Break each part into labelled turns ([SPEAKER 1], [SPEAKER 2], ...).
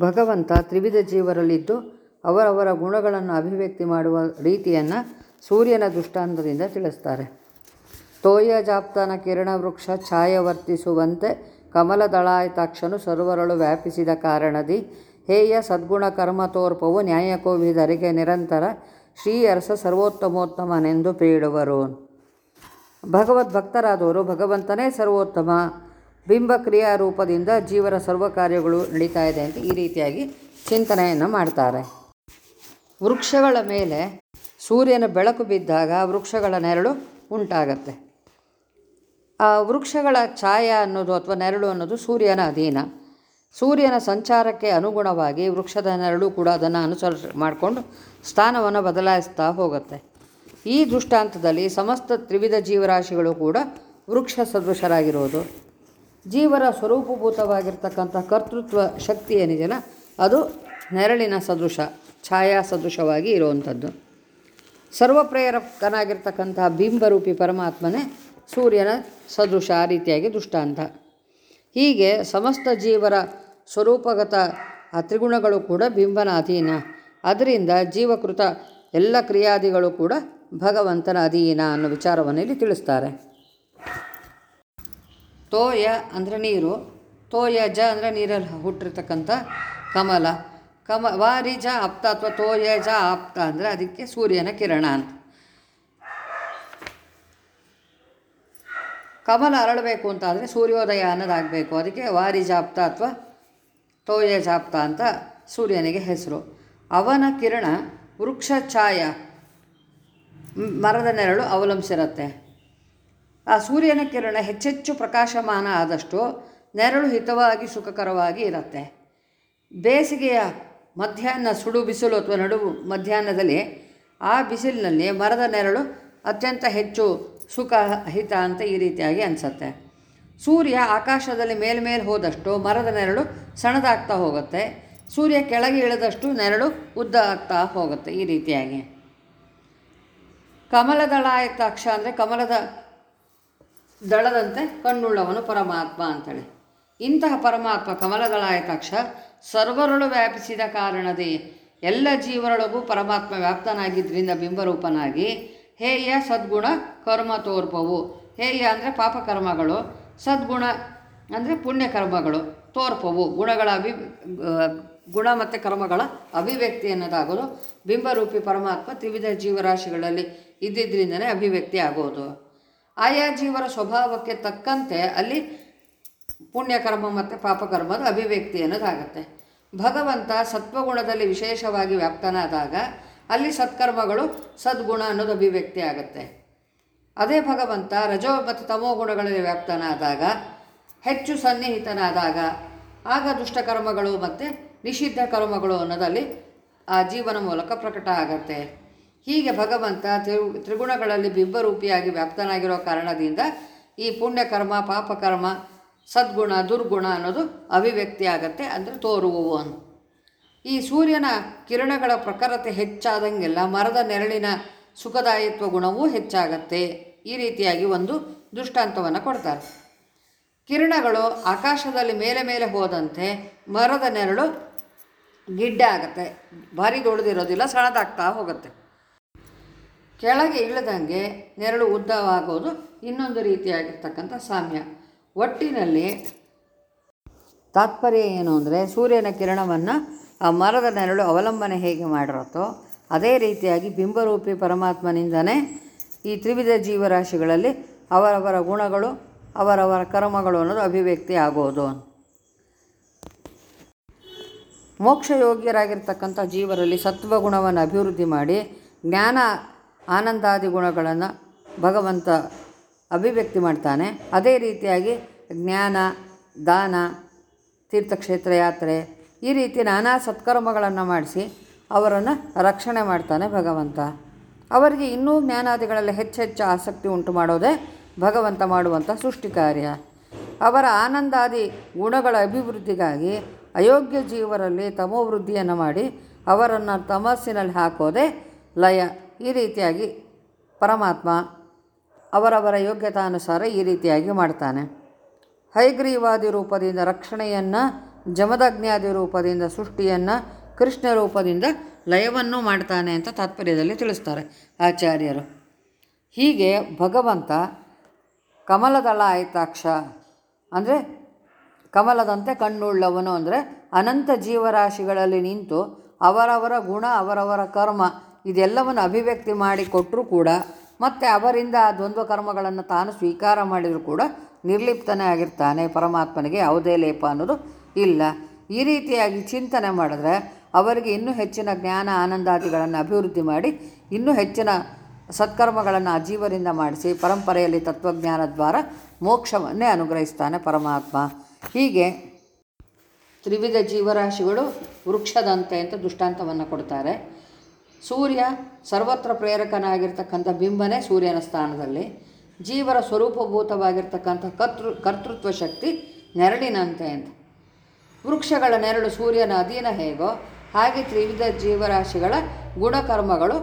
[SPEAKER 1] ಭಗವಂತ ತ್ರಿವಿಧ ಜೀವರಲ್ಲಿದ್ದು ಅವರವರ ಗುಣಗಳನ್ನು ಅಭಿವ್ಯಕ್ತಿ ಮಾಡುವ ರೀತಿಯನ್ನು ಸೂರ್ಯನ ದೃಷ್ಟಾಂತದಿಂದ ತಿಳಿಸ್ತಾರೆ. ತೋಯ ಜಾಪ್ತನ ಕಿರಣವೃಕ್ಷ ಛಾಯ ವರ್ತಿಸುವಂತೆ ಕಮಲದಳಾಯತಾಕ್ಷನು ಸರ್ವರಳು ವ್ಯಾಪಿಸಿದ ಕಾರಣದಿ ಹೇಯ ಸದ್ಗುಣ ಕರ್ಮತೋರ್ಪವು ನ್ಯಾಯಕೋವಿದರಿಗೆ ನಿರಂತರ ಶ್ರೀ ಅರಸ ಸರ್ವೋತ್ತಮೋತ್ತಮನೆಂದು ಪೇಳುವರು. ಭಗವದ್ಭಕ್ತರಾದವರು ಭಗವಂತನೇ ಸರ್ವೋತ್ತಮ. ಬಿಂಬ ಕ್ರಿಯಾ ರೂಪದಿಂದ ಜೀವರ ಸರ್ವ ಕಾರ್ಯಗಳು ನಡೀತಾ ಇದೆ ಅಂತ ಈ ರೀತಿಯಾಗಿ ಚಿಂತನೆಯನ್ನು ಮಾಡ್ತಾರೆ. ವೃಕ್ಷಗಳ ಮೇಲೆ ಸೂರ್ಯನ ಬೆಳಕು ಬಿದ್ದಾಗ ವೃಕ್ಷಗಳ ನೆರಳು ಉಂಟಾಗತ್ತೆ. ಆ ವೃಕ್ಷಗಳ ಛಾಯ ಅನ್ನೋದು ಅಥವಾ ನೆರಳು ಅನ್ನೋದು ಸೂರ್ಯನ ಅಧೀನ. ಸೂರ್ಯನ ಸಂಚಾರಕ್ಕೆ ಅನುಗುಣವಾಗಿ ವೃಕ್ಷದ ನೆರಳು ಕೂಡ ಅದನ್ನು ಅನುಸರಿಸ ಮಾಡಿಕೊಂಡು ಸ್ಥಾನವನ್ನು ಬದಲಾಯಿಸ್ತಾ ಹೋಗುತ್ತೆ. ಈ ದೃಷ್ಟಾಂತದಲ್ಲಿ ಸಮಸ್ತ ತ್ರಿವಿಧ ಜೀವರಾಶಿಗಳು ಕೂಡ ವೃಕ್ಷ ಸದೃಶರಾಗಿರೋದು. ಜೀವರ ಸ್ವರೂಪಭೂತವಾಗಿರ್ತಕ್ಕಂಥ ಕರ್ತೃತ್ವ ಶಕ್ತಿ ಏನಿದೆಯಲ್ಲ, ಅದು ನೆರಳಿನ ಸದೃಶ, ಛಾಯಾ ಸದೃಶವಾಗಿ ಇರುವಂಥದ್ದು. ಸರ್ವಪ್ರೇರಕನಾಗಿರ್ತಕ್ಕಂಥ ಬಿಂಬರೂಪಿ ಪರಮಾತ್ಮನೇ ಸೂರ್ಯನ ಸದೃಶ ಆ ರೀತಿಯಾಗಿ ದೃಷ್ಟಾಂತ. ಹೀಗೆ ಸಮಸ್ತ ಜೀವರ ಸ್ವರೂಪಗತ ಆ ತ್ರಿಗುಣಗಳು ಕೂಡ ಬಿಂಬನ ಅಧೀನ ಅದರಿಂದ ಜೀವಕೃತ ಎಲ್ಲ ಕ್ರಿಯಾದಿಗಳು ಕೂಡ ಭಗವಂತನ ಅಧೀನ ಅನ್ನೋ ವಿಚಾರವನ್ನು ಇಲ್ಲಿ ತಿಳಿಸ್ತಾರೆ. ತೋಯ ಅಂದರೆ ನೀರು, ತೋಯ ಜ ಅಂದರೆ ನೀರಲ್ಲಿ, ಹುಟ್ಟಿರ್ತಕ್ಕಂಥ ಕಮಲ. ಕಮ, ವಾರಿ ಜ ಆಪ್ತ ಅಥವಾ ತೋಯ ಜ ಆಪ್ತ ಅಂದರೆ ಅದಕ್ಕೆ ಸೂರ್ಯನ ಕಿರಣ ಅಂತ. ಕಮಲ ಅರಳಬೇಕು ಅಂತ ಆದರೆ ಸೂರ್ಯೋದಯ ಅನ್ನೋದಾಗಬೇಕು. ಅದಕ್ಕೆ ವಾರಿ ಜಾಪ್ತ ಅಥವಾ ತೋಯ ಜಾಪ್ತ ಅಂತ ಸೂರ್ಯನಿಗೆ ಹೆಸರು. ಅವನ ಕಿರಣ ವೃಕ್ಷ ಛಾಯ ಮರದ ನೆರಳು ಅವಲಂಬಿಸಿರುತ್ತೆ. ಆ ಸೂರ್ಯನ ಕಿರಣ ಹೆಚ್ಚೆಚ್ಚು ಪ್ರಕಾಶಮಾನ ಆದಷ್ಟು ನೆರಳು ಹಿತವಾಗಿ ಸುಖಕರವಾಗಿ ಇರುತ್ತೆ. ಬೇಸಿಗೆಯ ಮಧ್ಯಾಹ್ನ ಸುಡು ಬಿಸಿಲು ಅಥವಾ ನಡುವು ಮಧ್ಯಾಹ್ನದಲ್ಲಿ ಆ ಬಿಸಿಲಿನಲ್ಲಿ ಮರದ ನೆರಳು ಅತ್ಯಂತ ಹೆಚ್ಚು ಸುಖ ಹಿತ ಅಂತ ಈ ರೀತಿಯಾಗಿ ಅನಿಸುತ್ತೆ. ಸೂರ್ಯ ಆಕಾಶದಲ್ಲಿ ಮೇಲ್ಮೇಲೆ ಹೋದಷ್ಟು ಮರದ ನೆರಳು ಸಣದಾಗ್ತಾ ಹೋಗುತ್ತೆ. ಸೂರ್ಯ ಕೆಳಗೆ ಇಳಿದಷ್ಟು ನೆರಳು ಉದ್ದ ಆಗ್ತಾ ಹೋಗುತ್ತೆ ಈ ರೀತಿಯಾಗಿ. ಕಮಲದಳಾಯತಾಕ್ಷ ಅಂದರೆ ಕಮಲದ ದಳದಂತೆ ಕಣ್ಣುಳ್ಳವನು ಪರಮಾತ್ಮ ಅಂತೇಳಿ. ಇಂತಹ ಪರಮಾತ್ಮ ಕಮಲದಳಾಯತಾಕ್ಷ ಸರ್ವರೊಳು ವ್ಯಾಪಿಸಿದ ಕಾರಣದೇ ಎಲ್ಲ ಜೀವರೊಳಗೂ ಪರಮಾತ್ಮ ವ್ಯಾಪ್ತನಾಗಿದ್ದರಿಂದ ಬಿಂಬರೂಪನಾಗಿ, ಹೇಯ ಸದ್ಗುಣ ಕರ್ಮ ತೋರ್ಪವು ಹೇಯ ಅಂದರೆ ಪಾಪಕರ್ಮಗಳು, ಸದ್ಗುಣ ಅಂದರೆ ಪುಣ್ಯಕರ್ಮಗಳು, ತೋರ್ಪವು. ಗುಣಗಳ ಅಭಿ ಗುಣ ಮತ್ತು ಕರ್ಮಗಳ ಅಭಿವ್ಯಕ್ತಿ ಅನ್ನೋದಾಗೋದು ಬಿಂಬರೂಪಿ ಪರಮಾತ್ಮ ತ್ರಿವಿಧ ಜೀವರಾಶಿಗಳಲ್ಲಿ ಇದ್ದಿದ್ದರಿಂದನೇ ಅಭಿವ್ಯಕ್ತಿ ಆಗೋದು. ಆಯಾ ಜೀವರ ಸ್ವಭಾವಕ್ಕೆ ತಕ್ಕಂತೆ ಅಲ್ಲಿ ಪುಣ್ಯಕರ್ಮ ಮತ್ತು ಪಾಪಕರ್ಮದ ಅಭಿವ್ಯಕ್ತಿ ಅನ್ನೋದಾಗತ್ತೆ. ಭಗವಂತ ಸತ್ವಗುಣದಲ್ಲಿ ವಿಶೇಷವಾಗಿ ವ್ಯಾಪ್ತನಾದಾಗ ಅಲ್ಲಿ ಸತ್ಕರ್ಮಗಳು ಸದ್ಗುಣ ಅನ್ನೋದು ಅಭಿವ್ಯಕ್ತಿ ಆಗುತ್ತೆ. ಅದೇ ಭಗವಂತ ರಜೋ ಮತ್ತು ತಮೋ ಗುಣಗಳಲ್ಲಿ ವ್ಯಾಪ್ತನಾದಾಗ, ಹೆಚ್ಚು ಸನ್ನಿಹಿತನಾದಾಗ, ಆಗ ದುಷ್ಟಕರ್ಮಗಳು ಮತ್ತು ನಿಷಿದ್ಧ ಕರ್ಮಗಳು ಅನ್ನೋದಲ್ಲಿ ಆ ಜೀವನ ಮೂಲಕ ಪ್ರಕಟ ಆಗತ್ತೆ. ಹೀಗೆ ಭಗವಂತ ತ್ರಿ, ತ್ರಿಗುಣಗಳಲ್ಲಿ ಬಿಂಬರೂಪಿಯಾಗಿ ವ್ಯಾಪ್ತನಾಗಿರೋ ಕಾರಣದಿಂದ ಈ ಪುಣ್ಯಕರ್ಮ, ಪಾಪಕರ್ಮ, ಸದ್ಗುಣ, ದುರ್ಗುಣ ಅನ್ನೋದು ಅಭಿವ್ಯಕ್ತಿ ಆಗತ್ತೆ, ಅಂದರೆ ತೋರುವವು ಅಂತ. ಈ ಸೂರ್ಯನ ಕಿರಣಗಳ ಪ್ರಖರತೆ ಹೆಚ್ಚಾದಂಗೆಲ್ಲ ಮರದ ನೆರಳಿನ ಸುಖದಾಯಿತ್ವ ಗುಣವೂ ಹೆಚ್ಚಾಗತ್ತೆ. ಈ ರೀತಿಯಾಗಿ ಒಂದು ದೃಷ್ಟಾಂತವನ್ನು ಕೊಡ್ತಾರೆ. ಕಿರಣಗಳು ಆಕಾಶದಲ್ಲಿ ಮೇಲೆ ಮೇಲೆ ಹೋದಂತೆ ಮರದ ನೆರಳು ಗಿಡ್ಡ ಆಗುತ್ತೆ. ಭಾರಿ ದೊಡ್ಡದಿರೋದಿಲ್ಲ ಸಣದಾಗ್ತಾ ಹೋಗುತ್ತೆ. ಕೆಳಗೆ ಇಳದಂಗೆ ನೆರಳು ಉದ್ದವಾಗೋದು ಇನ್ನೊಂದು ರೀತಿಯಾಗಿರ್ತಕ್ಕಂಥ ಸಾಮ್ಯ. ಒಟ್ಟಿನಲ್ಲಿ ತಾತ್ಪರ್ಯ ಏನು ಅಂದರೆ ಸೂರ್ಯನ ಕಿರಣವನ್ನು ಆ ಮರದ ನೆರಳು ಅವಲಂಬನೆ ಹೇಗೆ ಮಾಡಿರುತ್ತೋ ಅದೇ ರೀತಿಯಾಗಿ ಬಿಂಬರೂಪಿ ಪರಮಾತ್ಮನಿಂದನೇ ಈ ತ್ರಿವಿಧ ಜೀವರಾಶಿಗಳಲ್ಲಿ ಅವರವರ ಗುಣಗಳು, ಅವರವರ ಕರ್ಮಗಳು ಅನ್ನೋದು ಅಭಿವ್ಯಕ್ತಿ ಆಗೋದು. ಮೋಕ್ಷಯೋಗ್ಯರಾಗಿರ್ತಕ್ಕಂಥ ಜೀವರಲ್ಲಿ ಸತ್ವಗುಣವನ್ನು ಅಭಿವೃದ್ಧಿ ಮಾಡಿ, ಜ್ಞಾನ ಆನಂದಾದಿ ಗುಣಗಳನ್ನು ಭಗವಂತ ಅಭಿವ್ಯಕ್ತಿ ಮಾಡ್ತಾನೆ. ಅದೇ ರೀತಿಯಾಗಿ ಜ್ಞಾನ, ದಾನ, ತೀರ್ಥಕ್ಷೇತ್ರ ಯಾತ್ರೆ, ಈ ರೀತಿ ನಾನಾ ಸತ್ಕರ್ಮಗಳನ್ನು ಮಾಡಿಸಿ ಅವರನ್ನು ರಕ್ಷಣೆ ಮಾಡ್ತಾನೆ ಭಗವಂತ. ಅವರಿಗೆ ಇನ್ನೂ ಜ್ಞಾನಾದಿಗಳಲ್ಲಿ ಹೆಚ್ಚೆಚ್ಚು ಆಸಕ್ತಿ ಉಂಟು ಮಾಡೋದೇ ಭಗವಂತ ಮಾಡುವಂಥ ಸೃಷ್ಟಿ ಕಾರ್ಯ. ಅವರ ಆನಂದಾದಿ ಗುಣಗಳ ಅಭಿವೃದ್ಧಿಗಾಗಿ ಅಯೋಗ್ಯ ಜೀವರಲ್ಲಿ ತಮೋವೃದ್ಧಿಯನ್ನು ಮಾಡಿ ಅವರನ್ನು ತಮಸ್ಸಿನಲ್ಲಿ ಹಾಕೋದೇ ಲಯ. ಈ ರೀತಿಯಾಗಿ ಪರಮಾತ್ಮ ಅವರವರ ಯೋಗ್ಯತಾನುಸಾರ ಈ ರೀತಿಯಾಗಿ ಮಾಡ್ತಾನೆ. ಹೈಗ್ರೀವಾದಿ ರೂಪದಿಂದ ರಕ್ಷಣೆಯನ್ನು, ಜಮದಗ್ನ್ಯಾದಿ ರೂಪದಿಂದ ಸೃಷ್ಟಿಯನ್ನು, ಕೃಷ್ಣ ರೂಪದಿಂದ ಲಯವನ್ನು ಮಾಡ್ತಾನೆ ಅಂತ ತಾತ್ಪರ್ಯದಲ್ಲಿ ತಿಳಿಸ್ತಾರೆ ಆಚಾರ್ಯರು. ಹೀಗೆ ಭಗವಂತ ಕಮಲದಳ ಆಯ್ತಾಕ್ಷ ಅಂದರೆ ಕಮಲದಂತೆ ಕಣ್ಣುಳ್ಳವನು ಅಂದರೆ ಅನಂತ ಜೀವರಾಶಿಗಳಲ್ಲಿ ನಿಂತು ಅವರವರ ಗುಣ, ಅವರವರ ಕರ್ಮ ಇದೆಲ್ಲವನ್ನು ಅಭಿವ್ಯಕ್ತಿ ಮಾಡಿ ಕೊಟ್ಟರೂ ಕೂಡ ಮತ್ತು ಅವರಿಂದ ಆ ದ್ವಂದ್ವ ಕರ್ಮಗಳನ್ನು ತಾನು ಸ್ವೀಕಾರ ಮಾಡಿದರೂ ಕೂಡ ನಿರ್ಲಿಪ್ತನೇ ಆಗಿರ್ತಾನೆ ಪರಮಾತ್ಮನಿಗೆ, ಯಾವುದೇ ಲೇಪ ಅನ್ನೋದು ಇಲ್ಲ. ಈ ರೀತಿಯಾಗಿ ಚಿಂತನೆ ಮಾಡಿದ್ರೆ ಅವರಿಗೆ ಇನ್ನೂ ಹೆಚ್ಚಿನ ಜ್ಞಾನ ಆನಂದಾದಿಗಳನ್ನು ಅಭಿವೃದ್ಧಿ ಮಾಡಿ, ಇನ್ನೂ ಹೆಚ್ಚಿನ ಸತ್ಕರ್ಮಗಳನ್ನು ಅಜೀವರಿಂದ ಜೀವರಿಂದ ಮಾಡಿಸಿ, ಪರಂಪರೆಯಲ್ಲಿ ತತ್ವಜ್ಞಾನ ದ್ವಾರ ಮೋಕ್ಷವನ್ನೇ ಅನುಗ್ರಹಿಸ್ತಾನೆ ಪರಮಾತ್ಮ. ಹೀಗೆ ತ್ರಿವಿಧ ಜೀವರಾಶಿಗಳು ವೃಕ್ಷದಂತೆ ಅಂತ ದೃಷ್ಟಾಂತವನ್ನು ಕೊಡ್ತಾರೆ. ಸೂರ್ಯ ಸರ್ವತ್ರ ಪ್ರೇರಕನಾಗಿರ್ತಕ್ಕಂಥ ಬಿಂಬನೇ ಸೂರ್ಯನ ಸ್ಥಾನದಲ್ಲಿ, ಜೀವರ ಸ್ವರೂಪಭೂತವಾಗಿರ್ತಕ್ಕಂಥ ಕರ್ತೃ, ಕರ್ತೃತ್ವ ಶಕ್ತಿ ನೆರಳಿನಂತೆ ಅಂತ. ವೃಕ್ಷಗಳ ನೆರಳು ಸೂರ್ಯನ ಅಧೀನ ಹೇಗೋ ಹಾಗೆ ತ್ರಿವಿಧ ಜೀವರಾಶಿಗಳ ಗುಣಕರ್ಮಗಳು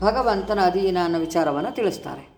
[SPEAKER 1] ಭಗವಂತನ ಅಧೀನ ಅನ್ನೋ ವಿಚಾರವನ್ನು ತಿಳಿಸ್ತಾರೆ.